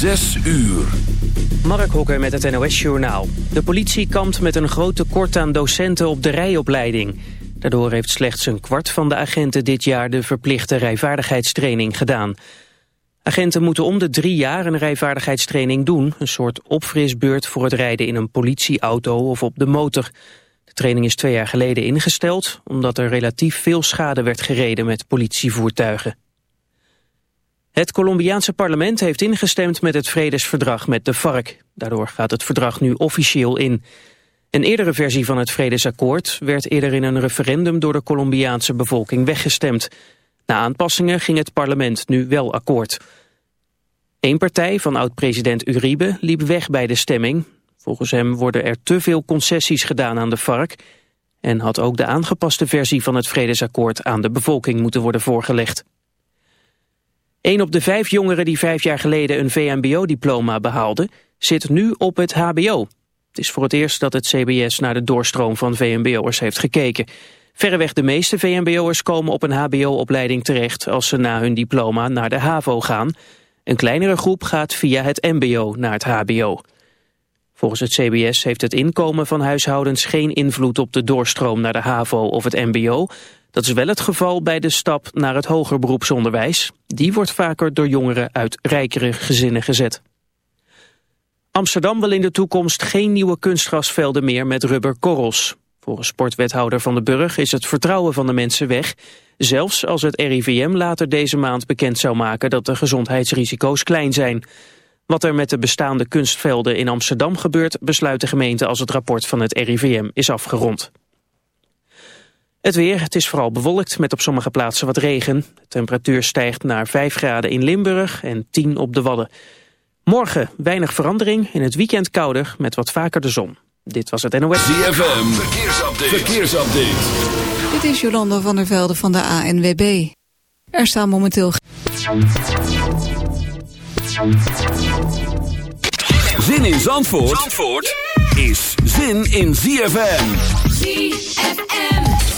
Zes uur. Mark Hokker met het NOS Journaal. De politie kampt met een groot tekort aan docenten op de rijopleiding. Daardoor heeft slechts een kwart van de agenten dit jaar de verplichte rijvaardigheidstraining gedaan. Agenten moeten om de drie jaar een rijvaardigheidstraining doen. Een soort opfrisbeurt voor het rijden in een politieauto of op de motor. De training is twee jaar geleden ingesteld... omdat er relatief veel schade werd gereden met politievoertuigen. Het Colombiaanse parlement heeft ingestemd met het vredesverdrag met de FARC. Daardoor gaat het verdrag nu officieel in. Een eerdere versie van het vredesakkoord werd eerder in een referendum door de Colombiaanse bevolking weggestemd. Na aanpassingen ging het parlement nu wel akkoord. Eén partij van oud-president Uribe liep weg bij de stemming. Volgens hem worden er te veel concessies gedaan aan de FARC... en had ook de aangepaste versie van het vredesakkoord aan de bevolking moeten worden voorgelegd. Een op de vijf jongeren die vijf jaar geleden een VMBO-diploma behaalde, zit nu op het hbo. Het is voor het eerst dat het CBS naar de doorstroom van VMBO'ers heeft gekeken. Verreweg de meeste VMBO'ers komen op een hbo-opleiding terecht als ze na hun diploma naar de HAVO gaan. Een kleinere groep gaat via het mbo naar het hbo. Volgens het CBS heeft het inkomen van huishoudens geen invloed op de doorstroom naar de HAVO of het mbo. Dat is wel het geval bij de stap naar het hoger beroepsonderwijs. Die wordt vaker door jongeren uit rijkere gezinnen gezet. Amsterdam wil in de toekomst geen nieuwe kunstgrasvelden meer met rubberkorrels. Volgens sportwethouder Van den Burg is het vertrouwen van de mensen weg. Zelfs als het RIVM later deze maand bekend zou maken dat de gezondheidsrisico's klein zijn. Wat er met de bestaande kunstvelden in Amsterdam gebeurt besluit de gemeente als het rapport van het RIVM is afgerond. Het weer, het is vooral bewolkt met op sommige plaatsen wat regen. De temperatuur stijgt naar 5 graden in Limburg en 10 op de Wadden. Morgen weinig verandering, in het weekend kouder met wat vaker de zon. Dit was het NOS. ZFM, verkeersupdate. verkeersupdate. Dit is Jolanda van der Velde van de ANWB. Er staan momenteel... Zin in Zandvoort, Zandvoort is zin in ZFM. ZFM.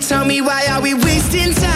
Tell me why are we wasting time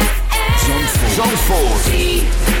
You. Zandvoort.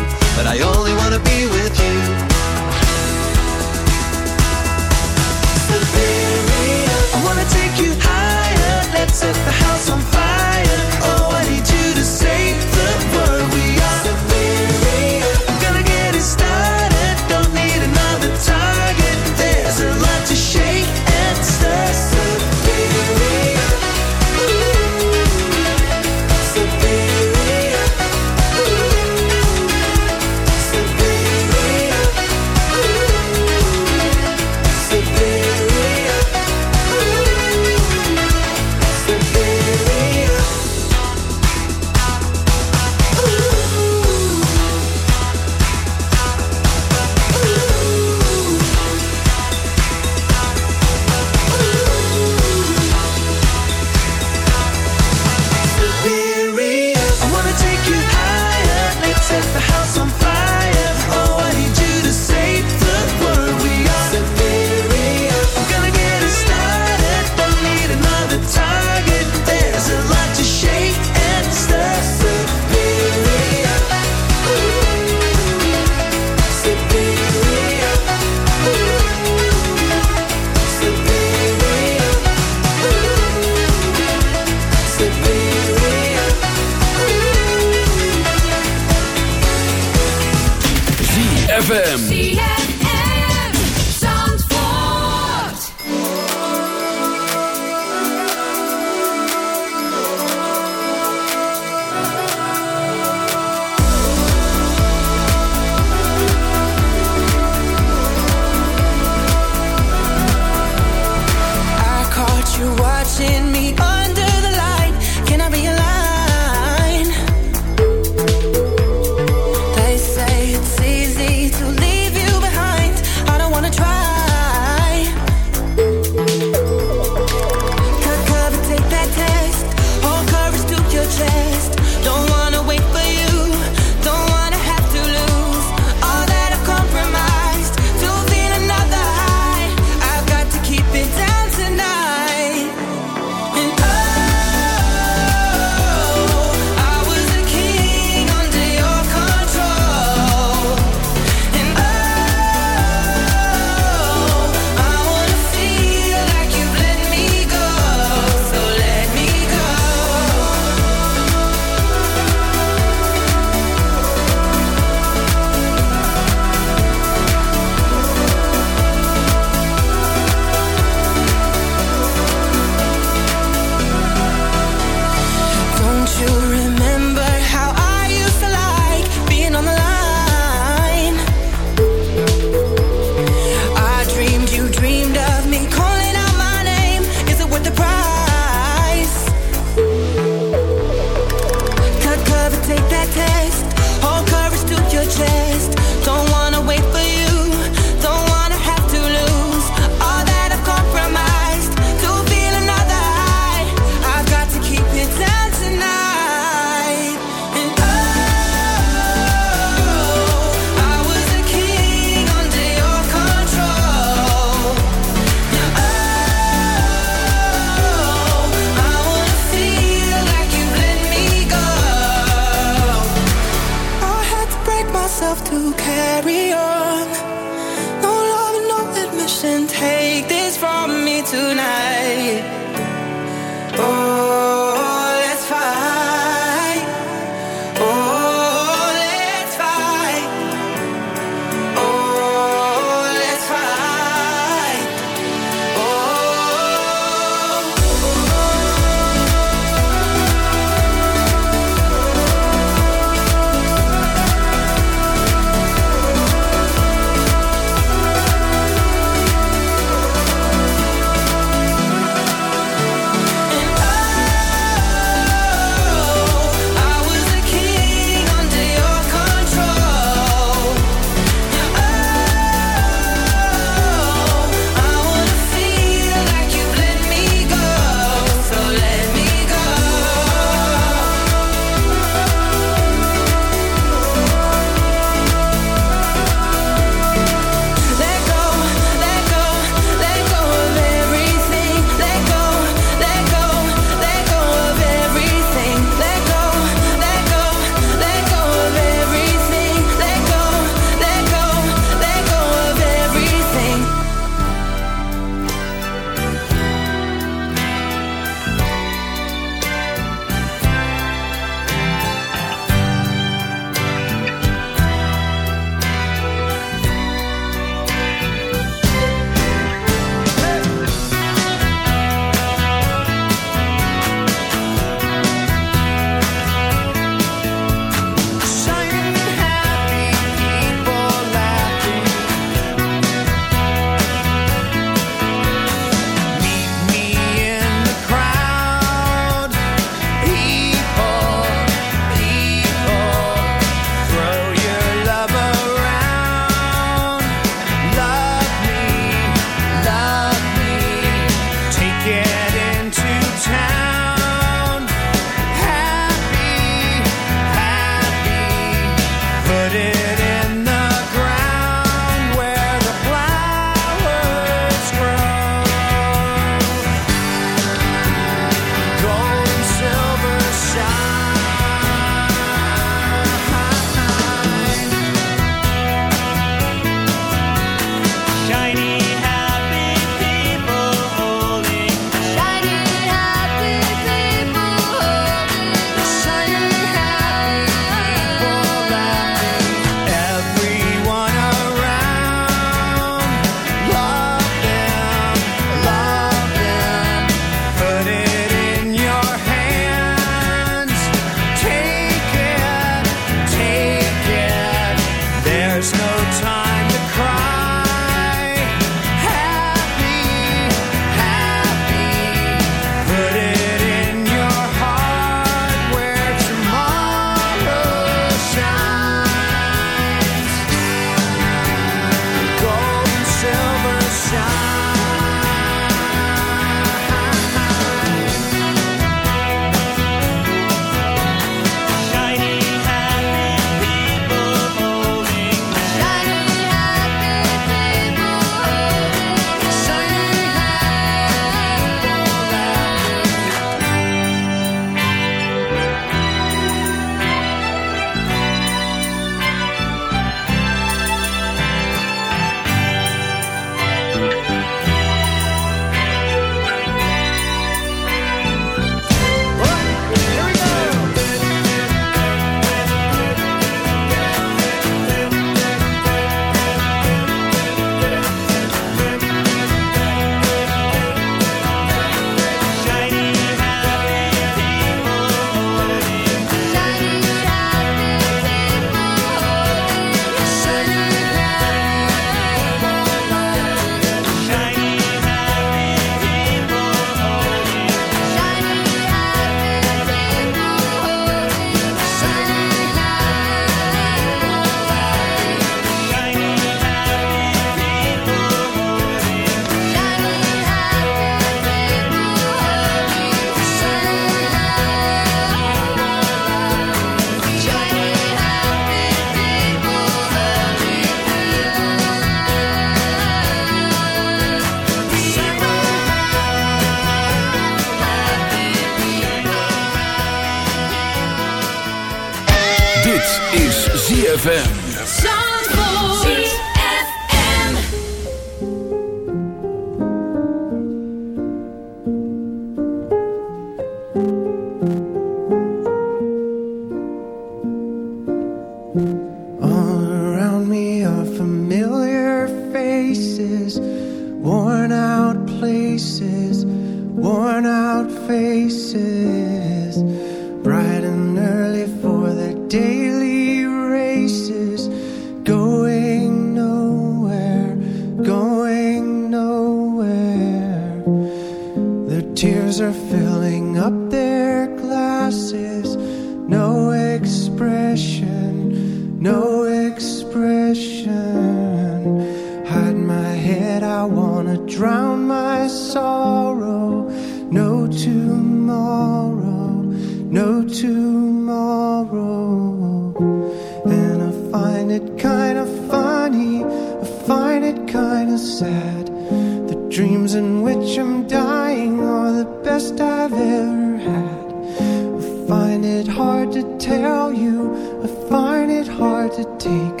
to take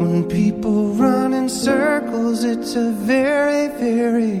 when people run in circles. It's a very, very